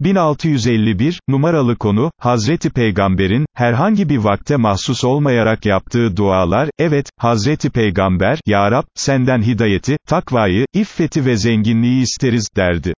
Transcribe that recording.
1651, numaralı konu, Hazreti Peygamber'in, herhangi bir vakte mahsus olmayarak yaptığı dualar, evet, Hazreti Peygamber, Ya Rab, senden hidayeti, takvayı, iffeti ve zenginliği isteriz, derdi.